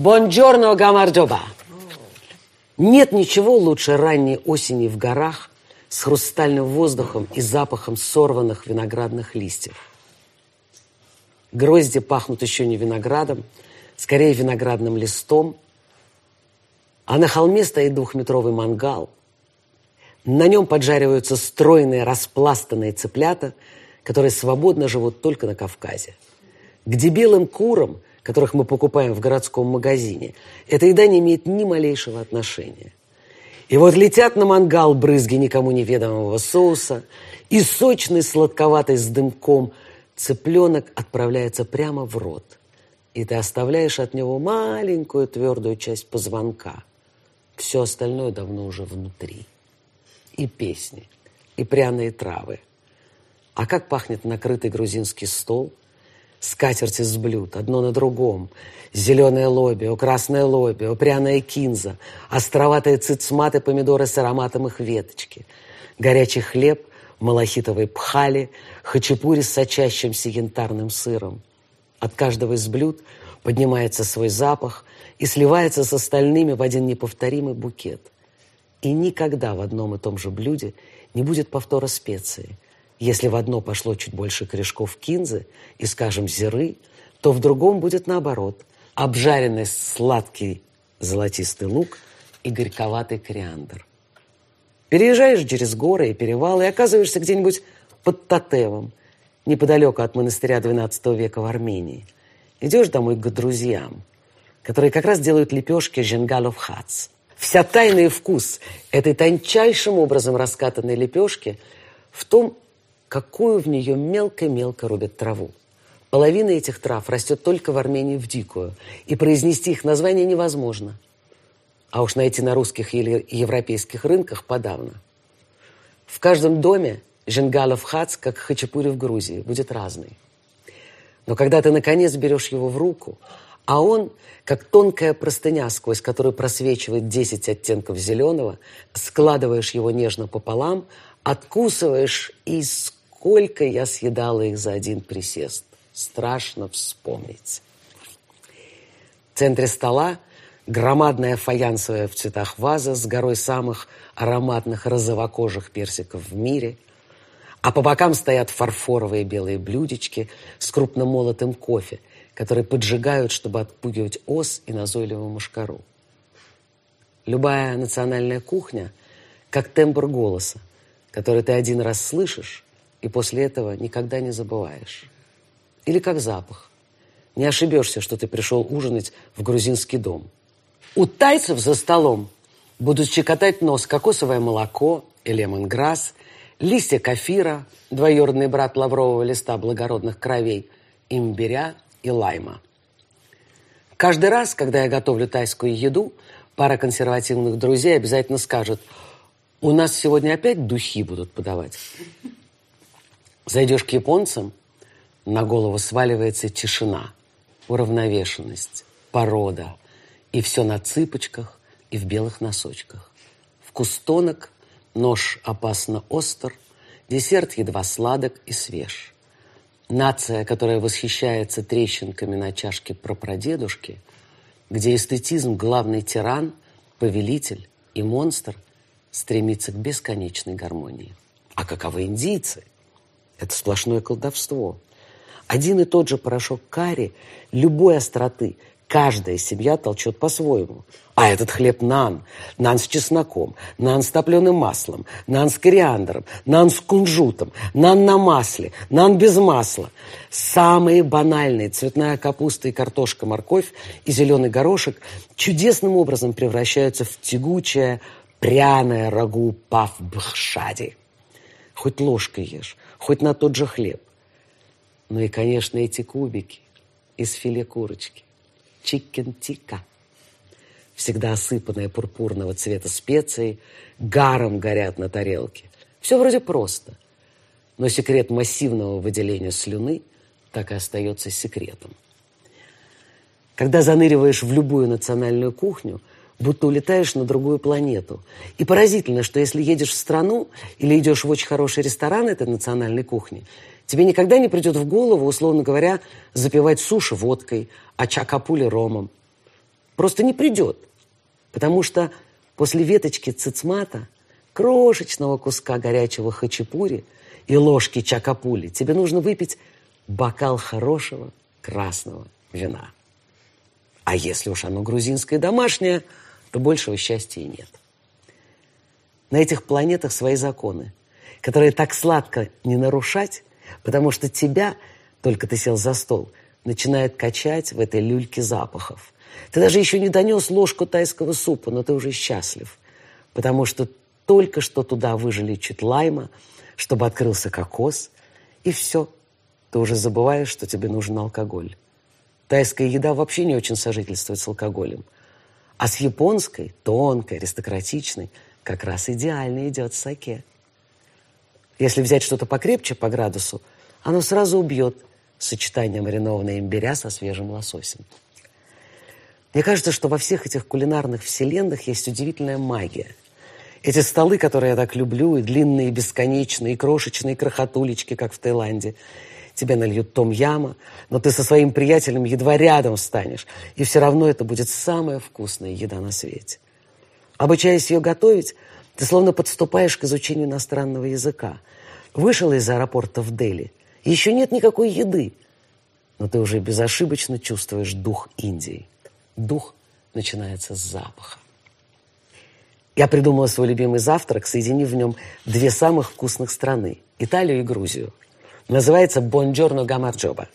Бонджорно, гамардоба. Нет ничего лучше ранней осени в горах с хрустальным воздухом и запахом сорванных виноградных листьев. Грозди пахнут еще не виноградом, скорее виноградным листом, а на холме стоит двухметровый мангал. На нем поджариваются стройные распластанные цыплята, которые свободно живут только на Кавказе. К дебилым курам – которых мы покупаем в городском магазине, эта еда не имеет ни малейшего отношения. И вот летят на мангал брызги никому неведомого соуса, и сочный сладковатый с дымком цыпленок отправляется прямо в рот. И ты оставляешь от него маленькую твердую часть позвонка. Все остальное давно уже внутри. И песни, и пряные травы. А как пахнет накрытый грузинский стол – скатерти с блюд, одно на другом. Зеленое лобио, красное лобио, пряная кинза, островатые цицматы, помидоры с ароматом их веточки, горячий хлеб, малахитовой пхали, хачапури с сочащимся янтарным сыром. От каждого из блюд поднимается свой запах и сливается с остальными в один неповторимый букет. И никогда в одном и том же блюде не будет повтора специи – если в одно пошло чуть больше корешков кинзы и, скажем, зиры, то в другом будет наоборот. Обжаренный сладкий золотистый лук и горьковатый кориандр. Переезжаешь через горы и перевалы и оказываешься где-нибудь под Татевом, неподалеку от монастыря XII века в Армении. Идешь домой к друзьям, которые как раз делают лепешки женгалов хац. Вся тайна и вкус этой тончайшим образом раскатанной лепешки в том, какую в нее мелко-мелко рубят траву. Половина этих трав растет только в Армении в дикую, и произнести их название невозможно. А уж найти на русских или европейских рынках подавно. В каждом доме женгалов хац, как хачапури в Грузии, будет разный. Но когда ты, наконец, берешь его в руку, а он, как тонкая простыня, сквозь которую просвечивает 10 оттенков зеленого, складываешь его нежно пополам, откусываешь и Сколько я съедала их за один присест. Страшно вспомнить. В центре стола громадная фаянсовая в цветах ваза с горой самых ароматных розовокожих персиков в мире, а по бокам стоят фарфоровые белые блюдечки с крупно молотым кофе, которые поджигают, чтобы отпугивать ос и назойливую мушкару. Любая национальная кухня как тембр голоса, который ты один раз слышишь, и после этого никогда не забываешь. Или как запах. Не ошибешься, что ты пришел ужинать в грузинский дом. У тайцев за столом будут щекотать нос кокосовое молоко и лемонграсс, листья кафира, двоюродный брат лаврового листа благородных кровей, имбиря и лайма. Каждый раз, когда я готовлю тайскую еду, пара консервативных друзей обязательно скажет, у нас сегодня опять духи будут подавать. Зайдешь к японцам, на голову сваливается тишина, уравновешенность, порода. И все на цыпочках и в белых носочках. Вкус тонок, нож опасно остр, десерт едва сладок и свеж. Нация, которая восхищается трещинками на чашке прапрадедушки, где эстетизм главный тиран, повелитель и монстр, стремится к бесконечной гармонии. А каковы индийцы? Это сплошное колдовство. Один и тот же порошок карри любой остроты каждая семья толчет по-своему. А этот хлеб нан, нан с чесноком, нан с топленым маслом, нан с кориандром, нан с кунжутом, нан на масле, нан без масла. Самые банальные цветная капуста и картошка, морковь и зеленый горошек чудесным образом превращаются в тягучее, пряное рагу паф-бхшади. Хоть ложкой ешь, хоть на тот же хлеб. Ну и, конечно, эти кубики из филе курочки. Чикен-тика. Всегда осыпанные пурпурного цвета специей, гаром горят на тарелке. Все вроде просто. Но секрет массивного выделения слюны так и остается секретом. Когда заныриваешь в любую национальную кухню, будто улетаешь на другую планету. И поразительно, что если едешь в страну или идешь в очень хороший ресторан этой национальной кухни, тебе никогда не придет в голову, условно говоря, запивать суши водкой, а чакапули ромом. просто не придет. Потому что после веточки цицмата, крошечного куска горячего хачапури и ложки чакапули тебе нужно выпить бокал хорошего красного вина. А если уж оно грузинское домашнее, то большего счастья и нет. На этих планетах свои законы, которые так сладко не нарушать, потому что тебя, только ты сел за стол, начинает качать в этой люльке запахов. Ты даже еще не донес ложку тайского супа, но ты уже счастлив, потому что только что туда выжили чуть лайма, чтобы открылся кокос, и все, ты уже забываешь, что тебе нужен алкоголь. Тайская еда вообще не очень сожительствует с алкоголем. А с японской, тонкой, аристократичной, как раз идеально идет саке. Если взять что-то покрепче по градусу, оно сразу убьет сочетание маринованного имбиря со свежим лососем. Мне кажется, что во всех этих кулинарных вселенных есть удивительная магия. Эти столы, которые я так люблю, и длинные, бесконечные, и крошечные крохотулечки, как в Таиланде – тебе нальют том яма, но ты со своим приятелем едва рядом встанешь, и все равно это будет самая вкусная еда на свете. Обучаясь ее готовить, ты словно подступаешь к изучению иностранного языка. Вышел из аэропорта в Дели, еще нет никакой еды, но ты уже безошибочно чувствуешь дух Индии. Дух начинается с запаха. Я придумала свой любимый завтрак, соединив в нем две самых вкусных страны – Италию и Грузию – Называется «Бонджорно гамарджоба».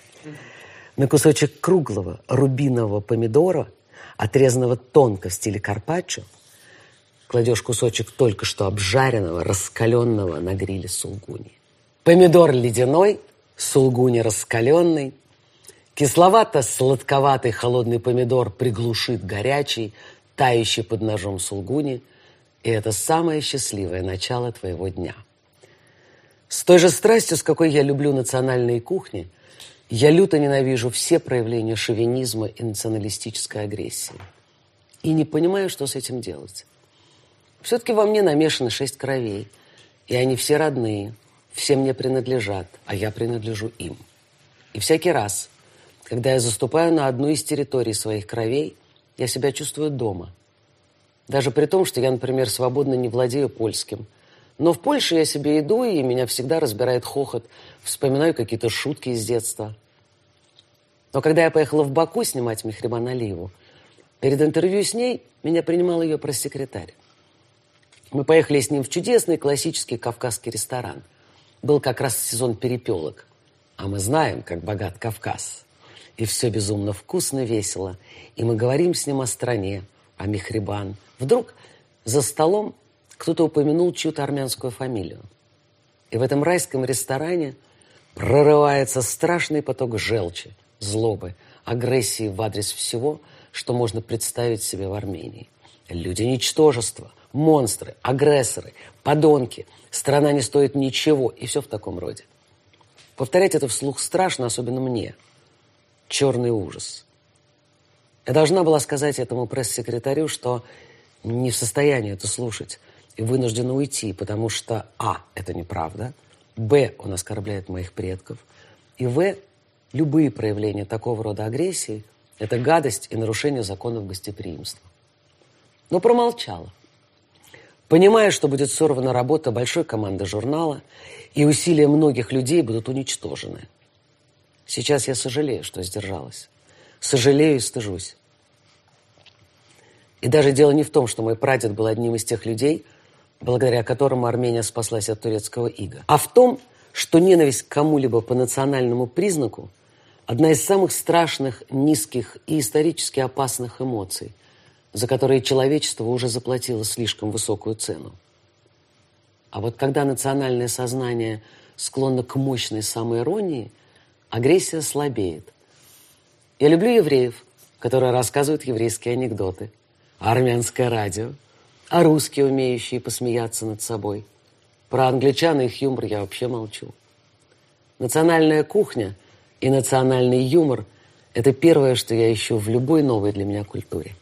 На кусочек круглого рубинового помидора, отрезанного тонко в стиле карпаччо, кладешь кусочек только что обжаренного, раскаленного на гриле сулгуни. Помидор ледяной, сулгуни раскаленный, кисловато-сладковатый холодный помидор приглушит горячий, тающий под ножом сулгуни, и это самое счастливое начало твоего дня. С той же страстью, с какой я люблю национальные кухни, я люто ненавижу все проявления шовинизма и националистической агрессии. И не понимаю, что с этим делать. Все-таки во мне намешаны шесть кровей, и они все родные, все мне принадлежат, а я принадлежу им. И всякий раз, когда я заступаю на одну из территорий своих кровей, я себя чувствую дома. Даже при том, что я, например, свободно не владею польским, но в Польше я себе иду, и меня всегда разбирает хохот. Вспоминаю какие-то шутки из детства. Но когда я поехала в Баку снимать Мехриман Алиеву, перед интервью с ней меня принимал ее пресс-секретарь. Мы поехали с ним в чудесный классический кавказский ресторан. Был как раз сезон перепелок. А мы знаем, как богат Кавказ. И все безумно вкусно, весело. И мы говорим с ним о стране, о Мехрибан. Вдруг за столом кто-то упомянул чью-то армянскую фамилию. И в этом райском ресторане прорывается страшный поток желчи, злобы, агрессии в адрес всего, что можно представить себе в Армении. Люди ничтожества, монстры, агрессоры, подонки, страна не стоит ничего, и все в таком роде. Повторять это вслух страшно, особенно мне. Черный ужас. Я должна была сказать этому пресс-секретарю, что не в состоянии это слушать, и вынуждена уйти, потому что А. Это неправда. Б. Он оскорбляет моих предков. И В. Любые проявления такого рода агрессии – это гадость и нарушение законов гостеприимства. Но промолчала. Понимая, что будет сорвана работа большой команды журнала, и усилия многих людей будут уничтожены. Сейчас я сожалею, что сдержалась. Сожалею и стыжусь. И даже дело не в том, что мой прадед был одним из тех людей – благодаря которому Армения спаслась от турецкого ига, а в том, что ненависть к кому-либо по национальному признаку – одна из самых страшных, низких и исторически опасных эмоций, за которые человечество уже заплатило слишком высокую цену. А вот когда национальное сознание склонно к мощной самоиронии, агрессия слабеет. Я люблю евреев, которые рассказывают еврейские анекдоты, армянское радио – а русские, умеющие посмеяться над собой. Про англичан и их юмор я вообще молчу. Национальная кухня и национальный юмор – это первое, что я ищу в любой новой для меня культуре.